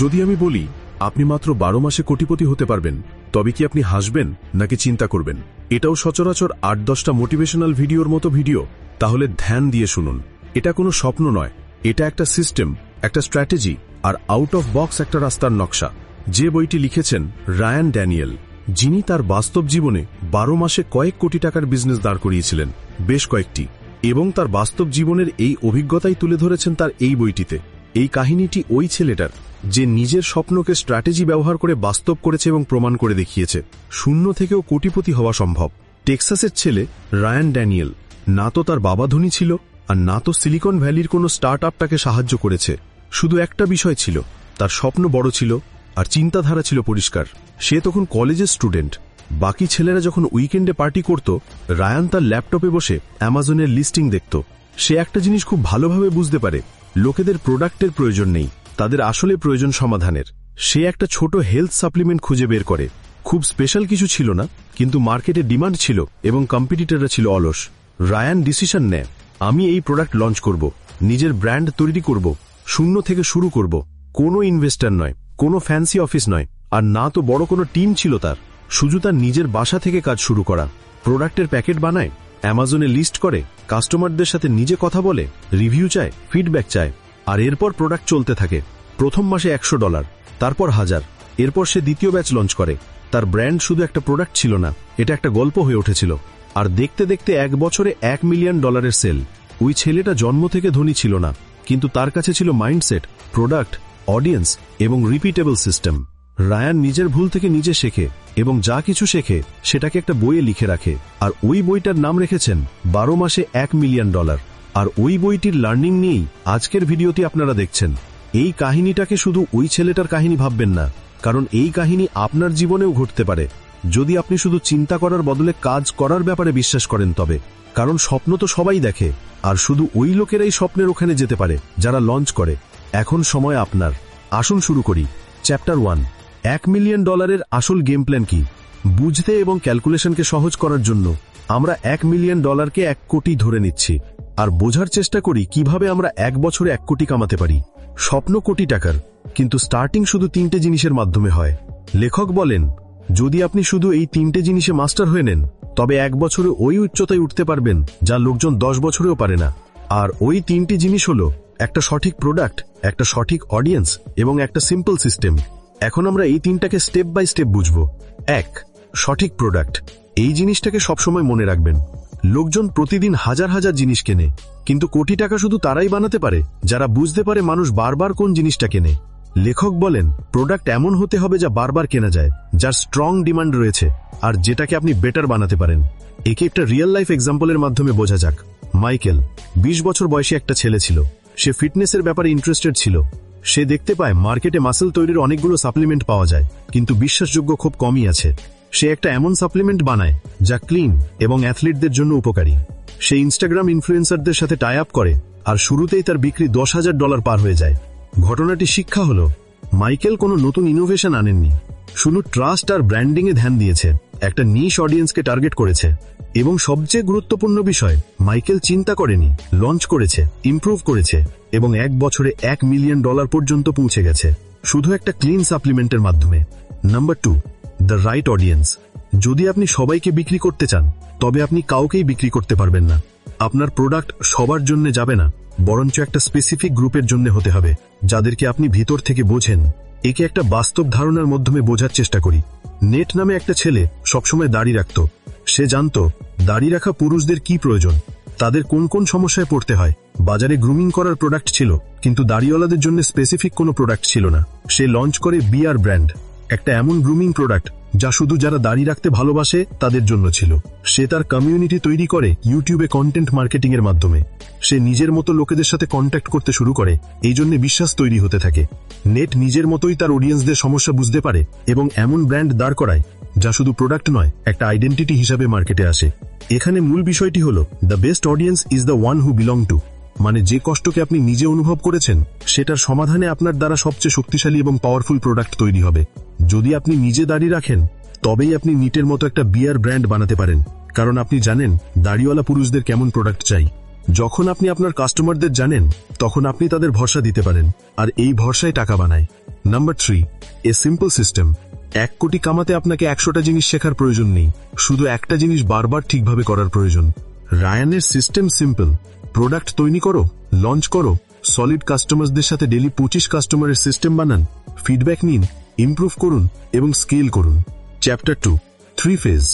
যদি আমি বলি, আপনি মাত্র বারো মাসে কোটিপতি হতে পারবেন, তবে কি আপনি হাসবেন নাকি চিন্তা করবেন? এটাও সচরাচর আট দশটা মোটিভেশনাল ভিডিওর মতো ভিডিও, তাহলে ধ্যান দিয়ে শুনুন। এটা কোনো স্বপ্ন নয়, এটা একটা সিস্টেম, একটা স্ট্র্যাটেজি, আর আউট অফ বক্স একটা রাস্তার নকশা। যে বইটি লিখেছেন রায়ান ড্যানিয়েল, যিনি তার বাস্তব জীবনে বারো মাসে কয়েক কোটি টাকার বিজনেস দাঁড় করিয়েছিলেন, বেশ কয়েকটি, এবং তার বাস্তব জীবনের এই অভিজ্ঞতাই তুলে ধরেছেন তার এই বইটিতে। এই কাহিনীটি ওই ছেলেটার যে নিজের স্বপ্নকে স্ট্র্যাটেজি ব্যবহার করে বাস্তব করেছে এবং প্রমাণ করে দেখিয়েছে। শূন্য থেকেও কোটিপতি হওয়া সম্ভব। টেক্সাসের ছেলে রায়ান ড্যানিয়েল। না তো তার বাবা ধনী ছিল, আর না তো সিলিকন ভ্যালির কোনো স্টার্ট আপটাকে সাহায্য করেছে। শুধু একটা বিষয় ছিল, তার স্বপ্ন বড় ছিল, আর চিন্তাধারা ছিল পরিষ্কার। সে তখন কলেজের স্টুডেন্ট। বাকি ছেলেরা যখন উইকেন্ডে পার্টি করত, রায়ান তার ল্যাপটপে বসে অ্যামাজনের লিস্টিং দেখত। সে একটা জিনিস খুব ভালোভাবে বুঝতে পারে, লোকেদের প্রোডাক্টের প্রয়োজন নেই। তাদের আসলে প্রয়োজন সমাধানের। সে একটা ছোট হেলথ সাপ্লিমেন্ট খুঁজে বের করে। খুব স্পেশাল কিছু ছিল না, কিন্তু মার্কেটে ডিমান্ড ছিল এবং কম্পিটিটররা ছিল অলস। রায়ান ডিসিশন নেয়, আমি এই প্রোডাক্ট লঞ্চ করব, নিজের ব্র্যান্ড তৈরি করব, শূন্য থেকে শুরু করব, কোনো ইনভেস্টার নয়, কোনো ফ্যান্সি অফিস নয়, আর না তো বড় কোনো টিম ছিল তার। শুধু তার নিজের বাসা থেকে কাজ শুরু করা। প্রোডাক্টের প্যাকেট বানায়, অ্যামাজনে লিস্ট করে, কাস্টমারদের সাথে নিজে কথা বলে, রিভিউ চায়, ফিডব্যাক চায়। আর এরপর প্রোডাক্ট চলতে থাকে। প্রথম মাসে একশো ডলার তারপর হাজার। এরপর সে দ্বিতীয় ব্যাচ লঞ্চ করে। তার ব্র্যান্ড শুধু একটা প্রোডাক্ট ছিল না, এটা একটা গল্প হয়ে উঠেছিল। আর দেখতে দেখতে এক বছরে এক মিলিয়ন ডলারের সেল ওই ছেলেটা জন্ম থেকে ধনী ছিল না, কিন্তু তার কাছে ছিল মাইন্ডসেট প্রোডাক্ট অডিয়েন্স এবং রিপিটেবল সিস্টেম রায়ান নিজের ভুল থেকে নিজে শেখে এবং যা কিছু শেখে সেটাকে একটা বইয়ে লিখে রাখে। আর ওই বইটার নাম রেখেছেন, বারো মাসে এক মিলিয়ন ডলার আর ওই বইটির লার্নিং নিয়েই আজকের ভিডিওটি আপনারা দেখছেন। এই কাহিনীটাকে শুধু ওই ছেলেটার কাহিনী ভাববেন না, কারণ এই কাহিনী আপনার জীবনেও ঘটতে পারে। যদি আপনি শুধু চিন্তা করার বদলে কাজ করার ব্যাপারে বিশ্বাস করেন তবে, কারণ স্বপ্ন তো সবাই দেখে, আর শুধু ওই লোকেরাই স্বপ্নের ওখানে যেতে পারে, যারা লঞ্চ করে। এখন সময় আপনার। আসুন শুরু করি। Chapter one. এক মিলিয়ন ডলারের আসল গেম প্ল্যান কি? বুঝতে এবং ক্যালকুলেশনকে সহজ করার জন্য আমরা এক মিলিয়ন ডলারকে এক কোটি ধরে নিচ্ছি। আর বোঝার চেষ্টা করি কীভাবে আমরা এক বছরে এক কোটি কামাতে পারি। স্বপ্ন কোটি টাকার, কিন্তু স্টার্টিং শুধু তিনটে জিনিসের মাধ্যমে হয়। লেখক বলেন, যদি আপনি শুধু এই তিনটে জিনিসে মাস্টার হয়ে নেন, তবে এক বছরে ওই উচ্চতায় উঠতে পারবেন যা লোকজন দশ বছরেও পারে না। আর ওই তিনটি জিনিস হল, একটা সঠিক প্রোডাক্ট একটা সঠিক অডিয়েন্স এবং একটা সিম্পল সিস্টেম এখন আমরা এই তিনটাকে স্টেপ বাই স্টেপ বুঝব। এক, সঠিক প্রোডাক্ট এই জিনিসটাকে সবসময় মনে রাখবেন। লোকজন প্রতিদিন হাজার হাজার জিনিস কেনে, কিন্তু কোটি টাকা শুধু তারাই বানাতে পারে, যারা বুঝতে পারে মানুষ বারবার কোন জিনিসটা কেনে। লেখক বলেন প্রোডাক্ট এমন হতে হবে যা বারবার কেনা যায়, যার স্ট্রং ডিমান্ড রয়েছে, আর যেটাকে আপনি বেটার বানাতে পারেন। একে একটা রিয়েল লাইফ এক্সাম্পলের মাধ্যমে বোঝা যাক। মাইকেল ২০ বছর বয়সী একটা ছেলে ছিল। সে ফিটনেসের ব্যাপারে ইন্টারেস্টেড ছিল। সে দেখতে পায় মার্কেটে মাসেল তৈরির অনেকগুলো সাপ্লিমেন্ট পাওয়া যায়, কিন্তু বিশ্বাসযোগ্য খুব কমই আছে। সে একটা এমন সাপ্লিমেন্ট বানায়, যা ক্লিন এবং অ্যাথলিটদের জন্য উপকারী। সে ইনস্টাগ্রাম ইনফ্লুয়েন্সারদের সাথে টাই আপ করে, আর শুরুতেই তার বিক্রি দশ হাজার ডলার পার হয়ে যায়। ঘটনাটি শিক্ষা হল, মাইকেল কোনো নতুন ইনোভেশন আনেননি। শুধু ট্রাস্ট আর ব্র্যান্ডিংয়ে ধ্যান দিয়েছে, একটা নিশ অডিয়েন্সকে টার্গেট করেছে। এবং সবচেয়ে গুরুত্বপূর্ণ বিষয়, মাইকেল চিন্তা করেনি লঞ্চ করেছে ইমপ্রুভ করেছে, এবং এক বছরে এক মিলিয়ন ডলার পর্যন্ত পৌঁছে গেছে। শুধু একটা ক্লিন সাপ্লিমেন্টের মাধ্যমে। Number two the right audience. যদি আপনি সবাইকে বিক্রি করতে চান, তবে আপনি কাউকেই বিক্রি করতে পারবেন না। আপনার প্রোডাক্ট সবার জন্য যাবে না, বরঞ্চ একটা স্পেসিফিক গ্রুপের জন্য হতে হবে, যাদেরকে আপনি ভিতর থেকে বোঝেন। একে একটা বাস্তব ধারণার মাধ্যমে বোঝার চেষ্টা করি। নেট নামে একটা ছেলে সবসময় দাড়ি রাখত। সে জানত, দাড়ি রাখা পুরুষদের কি প্রয়োজন, তাদের কোন কোন সমস্যায় পড়তে হয়। বাজারে গ্রুমিং করার প্রোডাক্ট ছিল, কিন্তু দাড়িওয়ালাদের জন্য স্পেসিফিক কোনো প্রোডাক্ট ছিল না। সে লঞ্চ করে বিয়ার ব্র্যান্ড। একটা এমন গ্রুমিং প্রোডাক্ট যা শুধু যারা দাড়ি রাখতে ভালোবাসে তাদের জন্য ছিল। সে তার কমিউনিটি তৈরি করে ইউটিউবে কন্টেন্ট মার্কেটিং এর মাধ্যমে। সে নিজের মতো লোকেদের সাথে কন্ট্যাক্ট করতে শুরু করে, এই জন্য বিশ্বাস তৈরি হতে থাকে। নেট নিজের মতোই তার অডিয়েন্সদের সমস্যা বুঝতে পারে এবং এমন ব্র্যান্ড দাঁড় করায়, যা শুধু প্রোডাক্ট নয়, একটা আইডেন্টিটি হিসাবে মার্কেটে আসে। এখানে মূল বিষয়টি হল the best audience is the one who belong to মানে যে কষ্টকে আপনি নিজে অনুভব করেছেন, সেটার সমাধানে আপনার দ্বারা সবচেয়ে শক্তিশালী এবং পাওয়ারফুল প্রোডাক্ট তৈরি হবে। যদি আপনি নিজে দাঁড়িয়ে রাখেন, তবেই আপনি নিটের মতো একটা বিয়ার ব্র্যান্ড বানাতে পারেন। কারণ আপনি জানেন, দাড়িওয়ালা পুরুষদের কেমন প্রোডাক্ট চাই। যখন আপনি আপনার কাস্টমারদের জানেন, তখন আপনি তাদের ভরসা দিতে পারেন, আর এই ভরসায় টাকা বানায়। Number three, a simple system. এক কোটি কামাতে আপনাকে একশোটা জিনিস শেখার প্রয়োজন নেই, শুধু একটা জিনিস বারবার ঠিকভাবে করার প্রয়োজন। রায়ানের সিস্টেম সিম্পল। প্রোডাক্ট তৈরি করো, লঞ্চ করো সলিড কাস্টমারদের সাথে ডেলি পঁচিশ কাস্টমারের সিস্টেম বানান ফিডব্যাক নিন ইমপ্রুভ করুন এবং স্কেল করুন। Chapter two three phase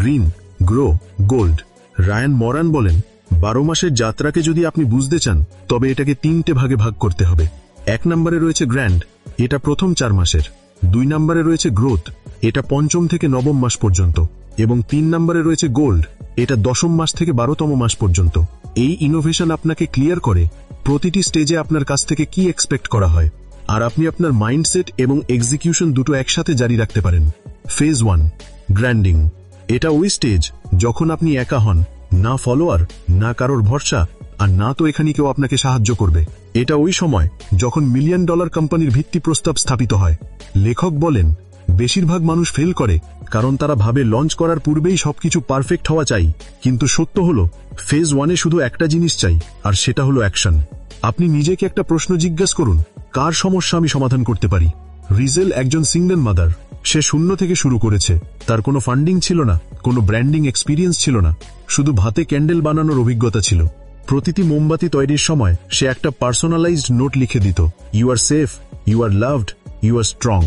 green grow gold Ryan Moran বলেন, বারো মাসের যাত্রাকে যদি আপনি বুঝতে চান, তবে এটাকে তিনটে ভাগে ভাগ করতে হবে। এক নম্বরে রয়েছে গ্র্যান্ড এটা প্রথম চার মাসের। দুই নম্বরে রয়েছে গ্রোথ এটা পঞ্চম থেকে নবম মাস পর্যন্ত। এবং তিন নম্বরে রয়েছে গোল্ড এটা দশম মাস থেকে বারোতম মাস পর্যন্ত। এই ইনোভেশন আপনাকে ক্লিয়ার করে প্রতিটি স্টেজে আপনার কাছ থেকে কি এক্সপেক্ট করা হয়। আর আপনি আপনার মাইন্ডসেট এবং এক্সিকিউশন দুটো একসাথে জারি রাখতে পারেন। ফেজ ওয়ান গ্র্যান্ডিং এটা ওই স্টেজ যখন আপনি একা হন, না ফলোয়ার না কারোর ভরসা, আর না তো এখানে কেউ আপনাকে সাহায্য করবে। এটা ওই সময় যখন মিলিয়ন ডলার কোম্পানির ভিত্তি প্রস্তাব স্থাপিত হয়। লেখক বলেন বেশিরভাগ মানুষ ফেল করে, কারণ তারা ভাবে লঞ্চ করার পূর্বেই সবকিছু পারফেক্ট হওয়া চাই। কিন্তু সত্য হল ফেজ ওয়ানে শুধু একটা জিনিস চাই, আর সেটা হলো অ্যাকশন আপনি নিজেকে একটা প্রশ্ন জিজ্ঞাসা করুন, কার সমস্যা আমি সমাধান করতে পারি? রিজেল একজন সিঙ্গেল মাদার সে শূন্য থেকে শুরু করেছে, তার কোনো ফান্ডিং ছিল না, কোনো ব্র্যান্ডিং এক্সপিরিয়েন্স ছিল না, শুধু ভাতে ক্যান্ডেল বানানোর অভিজ্ঞতা ছিল। প্রতিটি মোমবাতি তৈরির সময় সে একটা পার্সোনালাইজড নোট লিখে দিত you are safe you are loved you are strong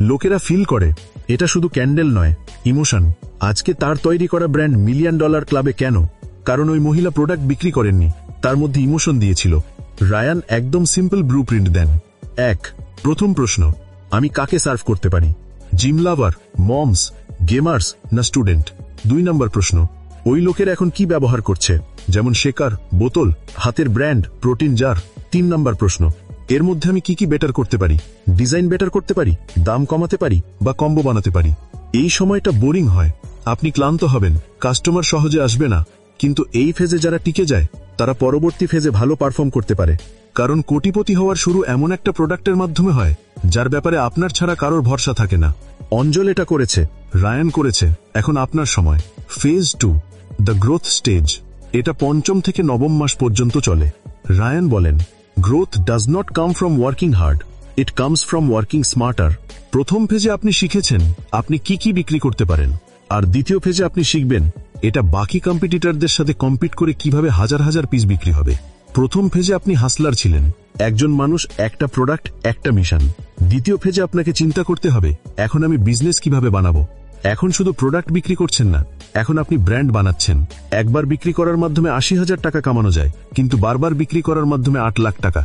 লোকেরা ফিল করে, এটা শুধু ক্যান্ডেল নয়, ইমোশন। আজকে তার তৈরি করা ব্র্যান্ড মিলিয়ন ডলার ক্লাবে কেন? কারণ ওই মহিলা প্রোডাক্ট বিক্রি করেননি, তার মধ্যে ইমোশন দিয়েছিল। রায়ান একদম সিম্পল ব্লু দেন। এক, প্রথম প্রশ্ন, আমি কাকে সার্ভ করতে পারি? জিম লাভার মমস গেমার্স না স্টুডেন্ট দুই নম্বর প্রশ্ন, ওই লোকের এখন কি ব্যবহার করছে? যেমন শেকার বোতল, হাতের ব্র্যান্ড প্রোটিন জার তিন নম্বর প্রশ্ন এর মধ্যে আমি কি কি বেটার করতে পারি? ডিজাইন বেটার করতে পারি? দাম কমাতে পারি? বা কম্বো বানাতে পারি? এই সময়টা বোরিং হয়। আপনি ক্লান্ত হবেন। কাস্টমার সহজে আসবে না। কিন্তু এই ফেজে যারা টিকে যায়, তারা পরবর্তী ফেজে ভালো পারফর্ম করতে পারে। কারণ কোটিপতি হওয়ার শুরু এমন একটা প্রোডাক্টের মাধ্যমে হয়, যার ব্যাপারে আপনার ছাড়া কারোর ভরসা থাকে না। অঞ্জল এটা করেছে, রায়ান করেছে, এখন আপনার সময়। Phase two the growth stage এটা পঞ্চম থেকে নবম মাস পর্যন্ত চলে। রায়ান বলেন growth does not come from working hard it comes from working smarter প্রথম ফেজে আপনি শিখেছেন আপনি কি কি বিক্রি করতে পারেন। আর দ্বিতীয় ফেজে আপনি শিখবেন এটা বাকি কম্পিটিটরদের সাথে কম্পিট করে কীভাবে হাজার হাজার পিস বিক্রি হবে। প্রথম ফেজে আপনি হাসলার ছিলেন। একজন মানুষ একটা প্রোডাক্ট একটা মিশন দ্বিতীয় ফেজে আপনাকে চিন্তা করতে হবে, এখন আমি বিজনেস কীভাবে বানাবো। এখন শুধু প্রোডাক্ট বিক্রি করছেন না, এখন আপনি ব্র্যান্ড বানাচ্ছেন। একবার বিক্রি করার মাধ্যমে আশি হাজার টাকা কামানো যায়, কিন্তু বারবার বিক্রি করার মাধ্যমে আট লাখ টাকা।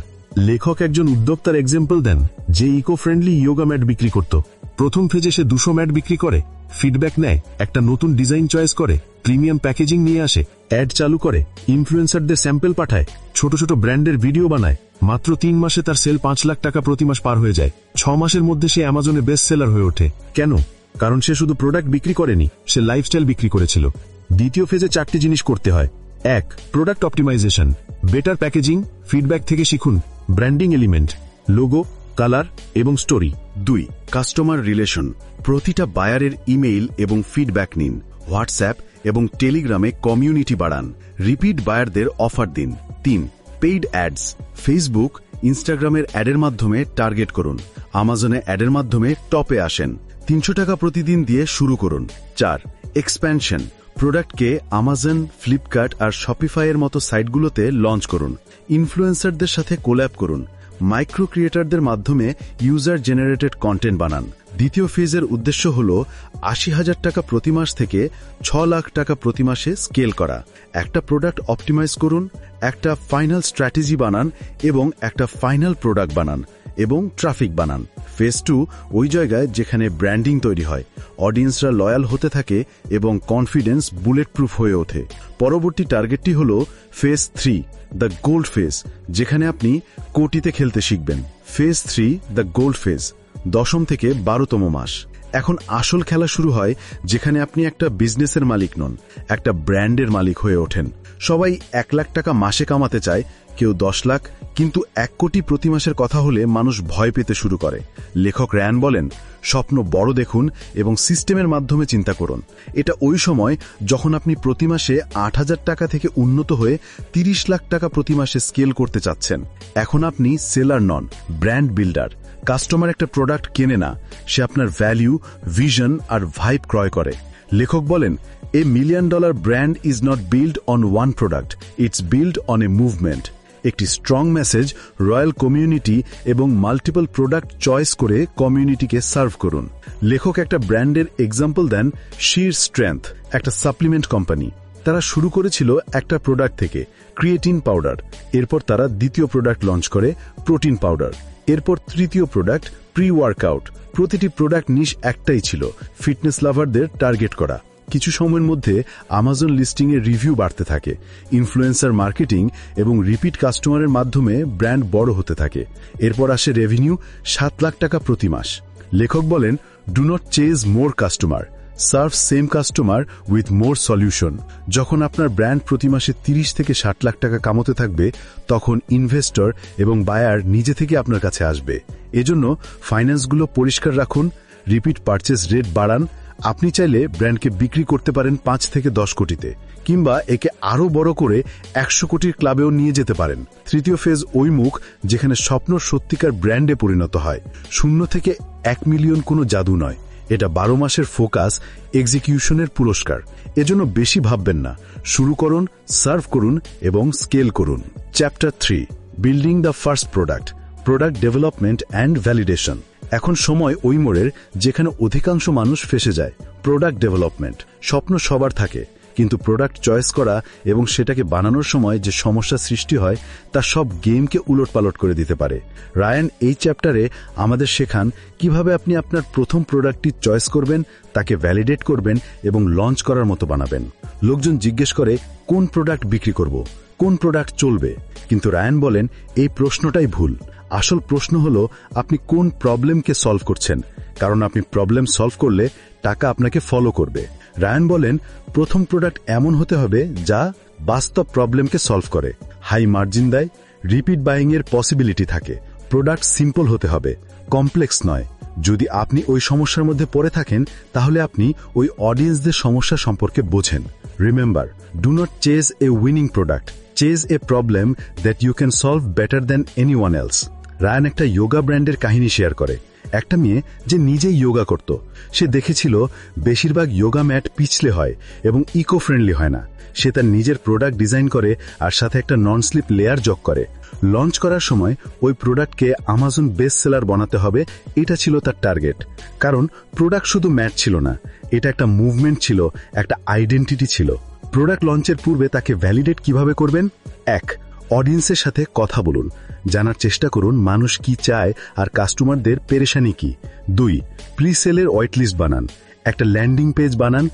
লেখক একজন উদ্যোক্তার এক্সাম্পল দেন, যে ইকো ফ্রেন্ডলি ইয়োগা ম্যাট বিক্রি করত। প্রথম ফেজে সে দুশো ম্যাট বিক্রি করে ফিডব্যাক নেয়, একটা নতুন ডিজাইন চয়েস করে প্রিমিয়াম প্যাকেজিং নিয়ে আসে অ্যাড চালু করে ইনফ্লুয়েন্সারদের স্যাম্পল পাঠায়, ছোট ছোট ব্র্যান্ডের ভিডিও বানায়। মাত্র তিন মাসে তার সেল পাঁচ লাখ টাকা প্রতি মাস পার হয়ে যায়। ছ মাসের মধ্যে সে অ্যামাজনে বেস্ট সেলার হয়ে ওঠে। কেন? কারণ সে শুধু প্রোডাক্ট বিক্রি করেনি, সে লাইফস্টাইল বিক্রি করেছিল। দ্বিতীয় ফেজে চারটি জিনিস করতে হয়। এক product optimisation better packaging feedback থেকে শিখুন। ব্র্যান্ডিং এলিমেন্ট লোগো কালার এবং স্টোরি দুই কাস্টমার রিলেশন প্রতিটা বায়ারের ইমেইল এবং ফিডব্যাক নিন। হোয়াটসঅ্যাপ এবং টেলিগ্রামে কমিউনিটি বাড়ান। রিপিট বায়ারদের অফার দিন। তিন পেইড অ্যাডস ফেসবুক ইনস্টাগ্রামের অ্যাডের মাধ্যমে টার্গেট করুন। আমাজনে অ্যাডের মাধ্যমে টপে আসেন। তিনশো টাকা প্রতিদিন দিয়ে শুরু করুন। চার এক্সপ্যানশন প্রোডাক্টকে আমাজন ফ্লিপকার্ট আর শপিফাইয়ের মতো সাইটগুলোতে লঞ্চ করুন। ইনফ্লুয়েন্সারদের সাথে কোল্যাব করুন। মাইক্রো ক্রিয়েটারদের মাধ্যমে ইউজার জেনারেটেড কন্টেন্ট বানান। দ্বিতীয় ফেজের উদ্দেশ্য হল আশি হাজার টাকা প্রতি মাস থেকে ছ লাখ টাকা প্রতি মাসে স্কেল করা। একটা প্রোডাক্ট অপটিমাইজ করুন, একটা ফাইনাল স্ট্র্যাটেজি বানান এবং একটা ফাইনাল প্রোডাক্ট বানান এবং ট্রাফিক বানান। ফেজ টু ওই জায়গায় যেখানে ব্র্যান্ডিং তৈরি হয়। অডিয়েন্সরা লয়াল হতে থাকে এবং কনফিডেন্স বুলেট প্রুফ হয়ে ওঠে। পরবর্তী টার্গেটটি হল phase three, the gold phase, যেখানে আপনি কোটিতে খেলতে শিখবেন। Phase three, the gold phase, দশম থেকে বারোতম মাস। এখন আসল খেলা শুরু হয় যেখানে আপনি একটা বিজনেসের মালিক নন, একটা ব্র্যান্ডের মালিক হয়ে ওঠেন। সবাই এক লাখ টাকা মাসে কামাতে চায় কেউ দশ লাখ, কিন্তু এক কোটি প্রতি মাসের কথা হলে মানুষ ভয় পেতে শুরু করে। লেখক র্যান বলেন, স্বপ্ন বড় দেখুন এবং সিস্টেমের মাধ্যমে চিন্তা করুন। এটা ওই সময় যখন আপনি প্রতি মাসে আট হাজার টাকা থেকে উন্নত হয়ে তিরিশ লাখ টাকা প্রতি মাসে স্কেল করতে চাচ্ছেন। এখন আপনি সেলার নন, ব্র্যান্ড বিল্ডার। কাস্টমার একটা প্রোডাক্ট কেনে না, সে আপনার ভ্যালিউ ভিশন আর ভাইব ক্রয় করে। লেখক বলেন, a million dollar brand is not build on one product, it's build on a movement. একটি স্ট্রং মেসেজ রয়্যাল কমিউনিটি এবং মাল্টিপল প্রোডাক্ট চয়েস করে কমিউনিটিকে সার্ভ করুন। লেখক একটা ব্র্যান্ডের এক্সাম্পল দেন শির স্ট্রেংথ একটা সাপ্লিমেন্ট কোম্পানি তারা শুরু করেছিল একটা প্রোডাক্ট থেকে ক্রিয়েটিন পাউডার এরপর তারা দ্বিতীয় প্রোডাক্ট লঞ্চ করে প্রোটিন পাউডার এরপর তৃতীয় প্রোডাক্ট প্রি ওয়ার্কআউট প্রতিটি প্রোডাক্ট নিশ একটাই ছিল ফিটনেস লাভারদের টার্গেট করা। কিছু সময়ের মধ্যে আমাজন লিস্টিংয়ের রিভিউ বাড়তে থাকে ইনফ্লুয়েন্সার মার্কেটিং এবং রিপিট কাস্টমারের মাধ্যমে ব্র্যান্ড বড় হতে থাকে। এরপর আসে রেভিনিউ সাত লাখ টাকা প্রতি মাস। লেখক বলেন do not chase more customer serve same customer with more solution যখন আপনার ব্র্যান্ড প্রতি মাসে তিরিশ থেকে ষাট লাখ টাকা কামতে থাকবে, তখন ইনভেস্টর এবং বায়ার নিজে থেকে আপনার কাছে আসবে। এজন্য ফাইন্যান্সগুলো পরিষ্কার রাখুন রিপিট পারচেস রেট বাড়ান আপনি চাইলে ব্র্যান্ডকে বিক্রি করতে পারেন পাঁচ থেকে দশ কোটিতে, কিংবা একে আরও বড় করে একশো কোটির ক্লাবেও নিয়ে যেতে পারেন। তৃতীয় ফেজ ওই মুখ, যেখানে স্বপ্ন সত্যিকার ব্র্যান্ডে পরিণত হয়। শূন্য থেকে এক মিলিয়ন কোনো জাদু নয়। এটা বারো মাসের ফোকাস, এক্সিকিউশনের পুরস্কার। এজন্য বেশি ভাববেন না। শুরু করুন, সার্ভ করুন এবং স্কেল করুন। Chapter three, building the first product product development and validation. এখন সময় ওই মোড়ের যেখানে অধিকাংশ মানুষ ফেসে যায় প্রোডাক্ট ডেভেলপমেন্ট স্বপ্ন সবার থাকে। কিন্তু প্রোডাক্ট চয়েস করা এবং সেটাকে বানানোর সময় যে সমস্যা সৃষ্টি হয়, তা সব গেমকে উলটপালট করে দিতে পারে। রায়ান এই চ্যাপ্টারে আমাদের শেখান কীভাবে আপনি আপনার প্রথম প্রোডাক্টটি চয়েস করবেন, তাকে ভ্যালিডেট করবেন এবং লঞ্চ করার মতো বানাবেন। লোকজন জিজ্ঞেস করে, কোন প্রোডাক্ট বিক্রি করব? কোন প্রোডাক্ট চলবে? কিন্তু রায়ান বলেন, এই প্রশ্নটাই ভুল। আসল প্রশ্ন হলো, আপনি কোন প্রবলেমকে সলভ করছেন? কারণ আপনি প্রবলেম সলভ করলে টাকা আপনাকে ফলো করবে। রায়ান বলেন, প্রথম প্রোডাক্ট এমন হতে হবে যা বাস্তব প্রবলেমকে সলভ করে। হাই মার্জিন দেয়, রিপিট বাইং এর পসিবিলিটি থাকে। প্রোডাক্ট সিম্পল হতে হবে কমপ্লেক্স নয়। যদি আপনি ওই সমস্যার মধ্যে পড়ে থাকেন, তাহলে আপনি ওই অডিয়েন্সদের সমস্যা সম্পর্কে বোঝেন। Remember do not chase a winning product chase a problem that you can solve better than anyone else Ryan একটা যোগা ব্র্যান্ডের কাহিনী শেয়ার করে। একটা মেয়ে যে নিজেই যোগা করত। সে দেখেছিল বেশিরভাগ যোগা ম্যাট পিছলে হয় এবং ইকো ফ্রেন্ডলি হয় না। সে তার নিজের প্রোডাক্ট ডিজাইন করে আর সাথে একটা নন স্লিপ লেয়ার যোগ করে। লঞ্চ করার সময় ওই প্রোডাক্টকে আমাজন বেস্ট সেলার বানাতে হবে, এটা ছিল তার টার্গেট কারণ প্রোডাক্ট শুধু ম্যাট ছিল না, এটা একটা মুভমেন্ট ছিল, একটা আইডেন্টিটি ছিল। প্রোডাক্ট লঞ্চের পূর্বে তাকে ভ্যালিডেট কীভাবে করবেন? এক অডিয়েন্সের সাথে কথা বলুন, জানার চেষ্টা করুন মানুষ কি চায় আর কাস্টমারদের পেরেশানি কি। দুই প্রি সেলের ওয়েটলিস্ট বানান। একটা ল্যান্ডিং পেজ বানান,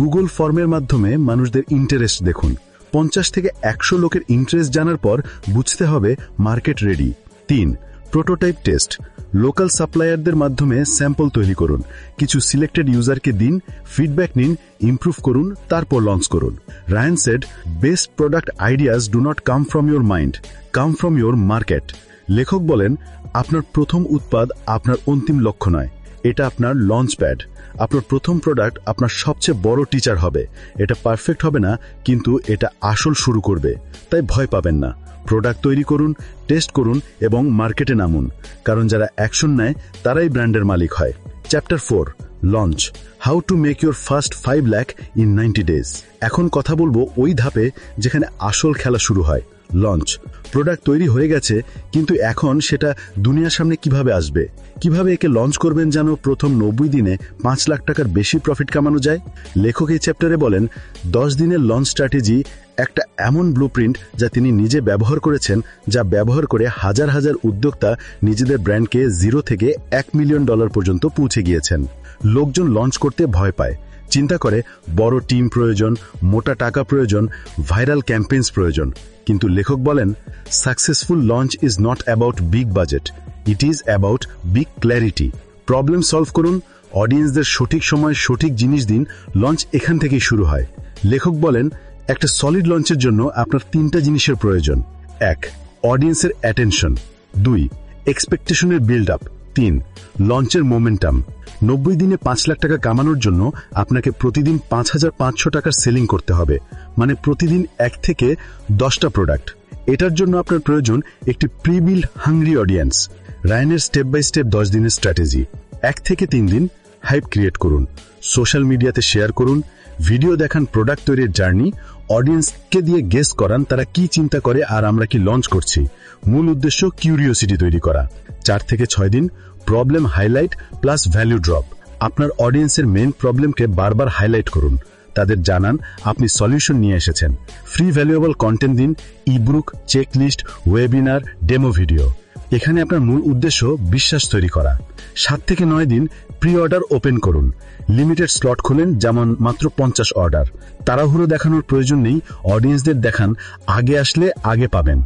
গুগল ফর্মের মাধ্যমে মানুষদের ইন্টারেস্ট দেখুন। পঞ্চাশ থেকে একশো লোকের ইন্টারেস্ট জানার পর বুঝতে হবে মার্কেট রেডি তিন প্রোটোটাইপ টেস্ট লোকাল সাপ্লায়ারদের মাধ্যমে স্যাম্পল তৈরি করুন। কিছু সিলেক্টেড ইউজারকে দিন, ফিডব্যাক নিন ইমপ্রুভ করুন, তারপর লঞ্চ করুন। Ryan said best product ideas do not come from your mind come from your market লেখক বলেন, আপনার প্রথম উৎপাদ আপনার অন্তিম লক্ষ্য নয়, এটা আপনার লঞ্চ প্যাড আপনার প্রথম প্রোডাক্ট আপনার সবচেয়ে বড় টিচার হবে। এটা পারফেক্ট হবে না, কিন্তু এটা আসল শুরু করবে, তাই ভয় পাবেন না। প্রোডাক্ট তৈরি করুন, টেস্ট করুন এবং মার্কেটে নামুন। কারণ যারা অ্যাকশন নেয়, তারাই ব্র্যান্ডের মালিক হয়। Chapter four launch how to make your first five lakh in ninety days এখন কথা বলব ওই ধাপে যেখানে আসল খেলা শুরু হয়। লঞ্চ। প্রোডাক্ট তৈরি হয়ে গেছে, কিন্তু এখন সেটা দুনিয়ার সামনে কীভাবে আসবে? কীভাবে একে লঞ্চ করবেন যেন প্রথম নব্বই দিনে পাঁচ লাখ টাকার বেশি প্রফিট কামানো যায়? লেখক এই চ্যাপ্টারে বলেন, দশ দিনের লঞ্চ স্ট্র্যাটেজি একটা এমন ব্লুপ্রিন্ট যা তিনি নিজে ব্যবহার করেছেন, যা ব্যবহার করে হাজার হাজার উদ্যোক্তা নিজেদের ব্র্যান্ডকে জিরো থেকে এক মিলিয়ন ডলার পর্যন্ত পৌঁছে গিয়েছেন। লোকজন লঞ্চ করতে ভয় পায়। চিন্তা করে, বড় টিম প্রয়োজন, মোটা টাকা প্রয়োজন ভাইরাল ক্যাম্পেইন্স প্রয়োজন। কিন্তু লেখক বলেন successful launch is not about big budget it is about big clarity problem solve করুন অডিয়েন্সদের সঠিক সময় সঠিক জিনিস দিন লঞ্চ এখান থেকেই শুরু হয়। লেখক বলেন, একটা সলিড লঞ্চের জন্য আপনার তিনটা জিনিসের প্রয়োজন। এক অডিয়েন্সের অ্যাটেনশন দুই এক্সপেকটেশনের বিল্ড আপ তিন লঞ্চের মোমেন্টাম নব্বই দিনে পাঁচ লাখ টাকা কামানোর জন্য আপনাকে প্রতিদিন পাঁচ হাজার পাঁচশো টাকার সেলিং করতে হবে। মানে প্রতিদিন এক থেকে দশটা প্রোডাক্ট এটার জন্য আপনার প্রয়োজন একটি প্রি বিল্ড হাংরি অডিয়েন্স রায়নের স্টেপ বাই স্টেপ দশ দিনের স্ট্র্যাটেজি এক থেকে তিন দিন হাইপ ক্রিয়েট করুন। সোশ্যাল মিডিয়াতে শেয়ার করুন। ভিডিও দেখান প্রোডাক্ট তৈরির জার্নি অডিয়েন্সকে দিয়ে গেস করান, তারা কি চিন্তা করে আর আমরা কি লঞ্চ করছি। মূল উদ্দেশ্য কিউরিওসিটি তৈরি করা। চার থেকে ছয় দিন problem highlight plus value drop আপনার অডিয়েন্সের মেন প্রবলেমকে বারবার হাইলাইট করুন। তাদের জানান, আপনি সলিউশন নিয়ে এসেছেন। ফ্রি ভ্যালুয়েবল কন্টেন্ট দিন ebook checklist webinar demo video এখানে আপনার মূল উদ্দেশ্য বিশ্বাস তৈরি করা। সাত থেকে নয় দিন প্রি অর্ডার ওপেন করুন। লিমিটেড স্লট খুলেন যেমন মাত্র পঞ্চাশ অর্ডার তাড়াহুড়ো দেখানোর প্রয়োজন নেই অডিয়েন্সদের দেখান, আগে আসলে আগে পাবেন।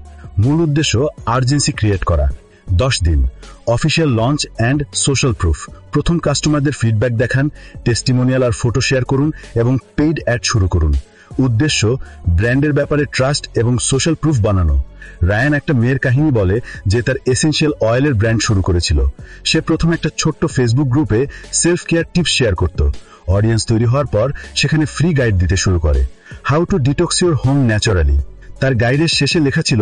মূল উদ্দেশ্য আর্জেন্সি ক্রিয়েট করা। দশ দিন। Official launch and social proof প্রথম কাস্টমারদের ফিডব্যাক দেখান টেস্টিমোনিয়াল আর ফটো শেয়ার করুন এবং পেইড অ্যাড শুরু করুন। উদ্দেশ্য ব্র্যান্ডের ব্যাপারে ট্রাস্ট এবং সোশ্যাল প্রুফ বানানো। রায়ান একটা মেয়ের কাহিনী বলে যে তার এসেন্সিয়াল অয়েলের ব্র্যান্ড শুরু করেছিল। সে প্রথম একটা ছোট্ট ফেসবুক গ্রুপে সেলফ কেয়ার টিপস শেয়ার করত। অডিয়েন্স তৈরি হওয়ার পর সেখানে ফ্রি গাইড দিতে শুরু করে। How to detox your home naturally তার গাইডের শেষে লেখা ছিল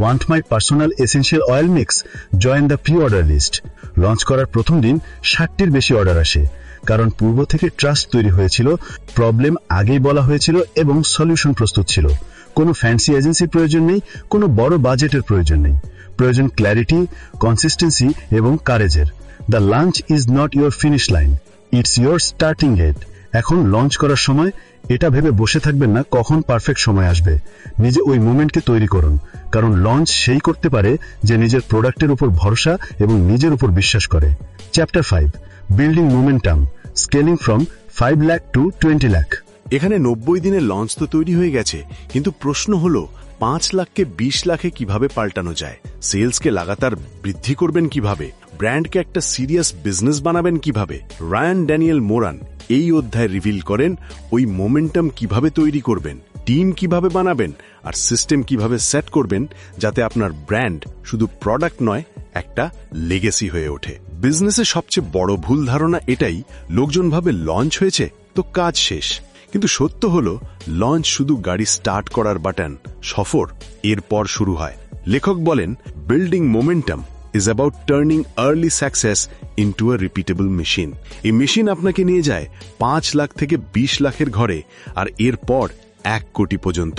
want my personal essential oil mix join the pre order list launch করার প্রথম দিন ষাটটির বেশি অর্ডার আসে, কারণ পূর্ব থেকে ট্রাস্ট তৈরি হয়েছিল প্রবলেম আগেই বলা হয়েছিল এবং সলিউশন প্রস্তুত ছিল। কোনো ফ্যান্সি এজেন্সির প্রয়োজন নেই, কোনো বড় বাজেটের প্রয়োজন নেই। প্রয়োজন ক্ল্যারিটি কনসিস্টেন্সি এবং কারেজের the launch is not your finish line it's your starting head এখন লঞ্চ করার সময় এটা ভেবে বসে থাকবেন না কখন পারফেক্ট সময় আসবে। নিজে ওই মুমেন্টকে তৈরি করুন, কারণ লঞ্চ সেই করতে পারে যে নিজের প্রোডাক্টের উপর ভরসা এবং নিজের উপর বিশ্বাস করে। Chapter five building momentum scaling from five lakh to twenty lakh এখানে নব্বই দিনের লঞ্চ তো তৈরি হয়ে গেছে, কিন্তু প্রশ্ন হলো, পাঁচ লাখকে বিশ লাখে কীভাবে পাল্টানো যায়? সেলসকে লাগাতার বৃদ্ধি করবেন কীভাবে? ব্র্যান্ডকে একটা সিরিয়াস বিজনেস বানাবেন কীভাবে? রায়ান ড্যানিয়েল মোরান এই অধ্যায় রিভিল করেন ওই মোমেন্টাম কীভাবে তৈরি করবেন টিম কীভাবে বানাবেন, আর সিস্টেম কীভাবে সেট করবেন যাতে আপনার ব্র্যান্ড শুধু প্রোডাক্ট নয়, একটা লেগেসি হয়ে ওঠে। বিজনেসের সবচেয়ে বড় ভুল ধারণা এটাই, লোকজন ভাবে লঞ্চ হয়েছে, তো কাজ শেষ। কিন্তু সত্য হলো লঞ্চ শুধু গাড়ি স্টার্ট করার বাটন সফর, এরপর শুরু হয়। লেখক বলেন building momentum is about turning early success into a repeatable machine এই মেশিন আপনাকে নিয়ে যায় পাঁচ লাখ থেকে বিশ লাখের ঘরে, আর এরপর এক কোটি পর্যন্ত।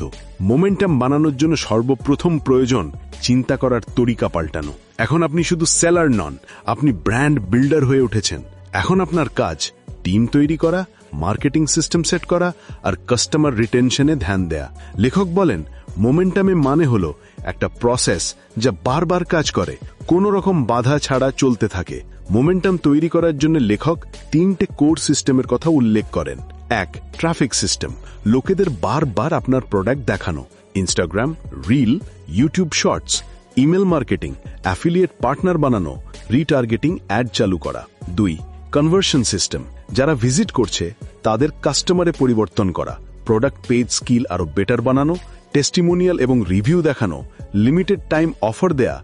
মোমেন্টাম বানানোর জন্য সর্বপ্রথম প্রয়োজন চিন্তা করার তরিকা পাল্টানো। এখন আপনি শুধু সেলার নন, আপনি ব্র্যান্ড বিল্ডার হয়ে উঠেছেন। এখন আপনার কাজ টিম তৈরি করা মার্কেটিং সিস্টেম সেট করা, আর কাস্টমার রিটেনশনে ধ্যান দেয়া। লেখক বলেন মোমেন্টামে মানে হল একটা প্রসেস যা বারবার কাজ করে। কোন রকম বাধা ছাড়া চলতে থাকে। মোমেন্টাম তৈরি করার জন্য লেখক তিনটে কোর সিস্টেমের কথা উল্লেখ করেন। এক ট্রাফিক সিস্টেম লোকেদের বারবার আপনার প্রোডাক্ট দেখানো। Instagram reel YouTube shorts email marketing affiliate partner বানানো রিটার্গেটিং অ্যাড চালু করা। দুই কনভার্সন সিস্টেম যারা ভিজিট করছে, তাদের কাস্টমারে পরিবর্তন করা। প্রোডাক্ট পেজ স্কিল আরও বেটার বানানো। টেস্টিমোনিয়াল এবং রিভিউ দেখানো লিমিটেড টাইম অফার দেয়া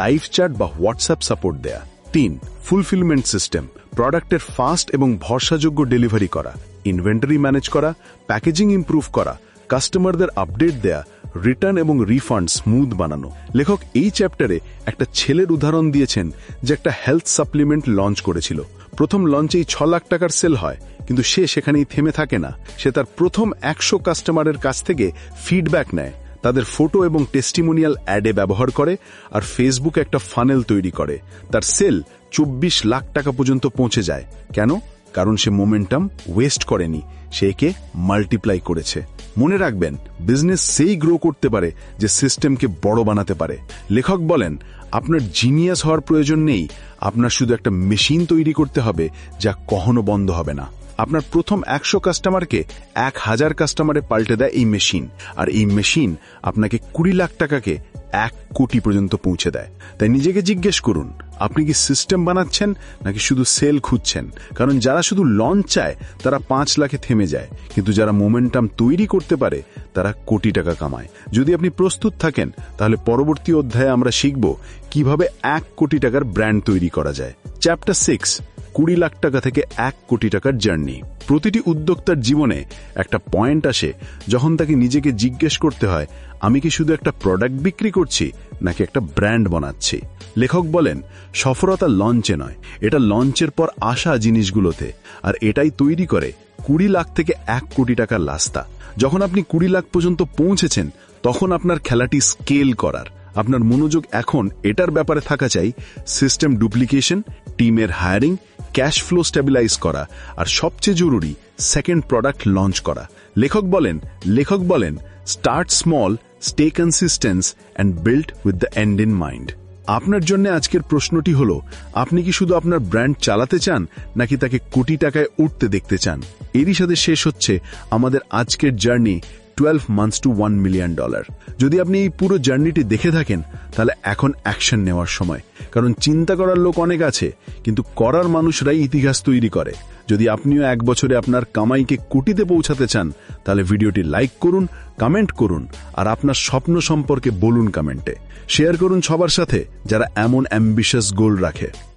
লাইভ চ্যাট বা হোয়াটসঅ্যাপ সাপোর্ট দেয়া। তিন ফুলফিলমেন্ট সিস্টেম প্রোডাক্টের ফাস্ট এবং ভরসাযোগ্য ডেলিভারি করা ইনভেন্টারি ম্যানেজ করা প্যাকেজিং ইম্প্রুভ করা কাস্টমারদের আপডেট দেয়া রিটার্ন এবং রিফান্ড স্মুথ বানানো। লেখক এই চ্যাপ্টারে একটা ছেলের উদাহরণ দিয়েছেন, যে একটা হেলথ সাপ্লিমেন্ট লঞ্চ করেছিল। প্রথম লঞ্চেই ছ লাখ টাকার সেল হয়, কিন্তু সে সেখানেই থেমে থাকে না। সে তার প্রথম একশো কাস্টমারের কাছ থেকে ফিডব্যাক নেয়। তাদের ফটো এবং টেস্টিমোনিয়াল অ্যাডে ব্যবহার করে আর ফেসবুকে একটা ফানেল তৈরি করে। তার সেল চব্বিশ লাখ টাকা পর্যন্ত পৌঁছে যায়। কেন? কারণ সে মোমেন্টাম ওয়েস্ট করেনি, সে একে মাল্টিপ্লাই করেছে। মনে রাখবেন, বিজনেস সেই গ্রো করতে পারে যে সিস্টেমকে বড় বানাতে পারে। লেখক বলেন, আপনার জিনিয়াস হওয়ার প্রয়োজন নেই, আপনার শুধু একটা মেশিন তৈরি করতে হবে যা কখনো বন্ধ হবে না। আপনার প্রথম একশো কাস্টমারকে এক হাজার কাস্টমারে পাল্টে দেয় এই মেশিন, আর এই মেশিন আপনাকে কুড়ি লাখ টাকাকে এক কোটি পর্যন্ত পৌঁছে দেয়। তাই নিজেকে জিজ্ঞেস করুন আপনি কি সিস্টেম বানাচ্ছেন নাকি শুধু সেল খুঁজছেন? কারণ যারা শুধু লঞ্চ চায়, তারা পাঁচ লাখে থেমে যায়। কিন্তু যারা মোমেন্টাম তৈরি করতে পারে, তারা কোটি টাকা কামায়। যদি আপনি প্রস্তুত থাকেন, তাহলে পরবর্তী অধ্যায়ে আমরা শিখব কীভাবে এক কোটি টাকার ব্র্যান্ড তৈরি করা যায়। চ্যাপ্টার সিক্স কুড়ি লাখ টাকা থেকে এক কোটি টাকার জার্নি। প্রতিটি উদ্যোক্তার জীবনে একটা পয়েন্ট আসে যখন তাকে নিজেকে জিজ্ঞেস করতে হয়, আমি কি শুধু একটা প্রোডাক্ট বিক্রি করছি, নাকি একটা ব্র্যান্ড বানাচ্ছি? লেখক বলেন, সফলতা লঞ্চে নয়, এটা লঞ্চের পর আসা জিনিসগুলোতে, আর এটাই তৈরি করে কুড়ি লাখ থেকে এক কোটি টাকার রাস্তা। যখন আপনি কুড়ি লাখ পর্যন্ত পৌঁছেছেন, তখন আপনার খেলাটি স্কেল করার আপনার মনোযোগ এখন এটার ব্যাপারে থাকা চাই সিস্টেম ডুপ্লিকেশন টিমের হায়ারিং ক্যাশ ফ্লো স্টেবিলাইজ করা, আর সবচেয়ে জরুরি সেকেন্ড প্রোডাক্ট লঞ্চ করা। লেখক বলেন লেখক বলেন start small stay consistence and build with the end in mind আপনার জন্য আজকের প্রশ্নটি হলো, আপনি কি শুধু আপনার ব্র্যান্ড চালাতে চান, নাকি তাকে কোটি টাকায় উঠতে দেখতে চান? এরই সাথে শেষ হচ্ছে আমাদের আজকের journey twelve months to one million dollar যদি আপনি এই পুরো জার্নিটি দেখে থাকেন, তাহলে এখন অ্যাকশন নেওয়ার সময়। কারণ চিন্তা করার লোক অনেক আছে, কিন্তু করার মানুষরাই ইতিহাস তৈরি করে। যদি আপনিও এক বছরে আপনার কামাইকে কোটিতে পৌঁছাতে চান, তাহলে ভিডিওটি লাইক করুন কমেন্ট করুন, আর আপনার স্বপ্ন সম্পর্কে বলুন কমেন্টে শেয়ার করুন সবার সাথে, যারা এমন অ্যাম্বিশাস গোল রাখে।